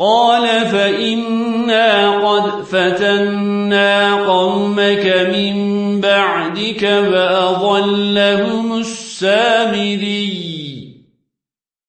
قال فإنا قد فتنا قومك من بعدك فأضلهم السامرين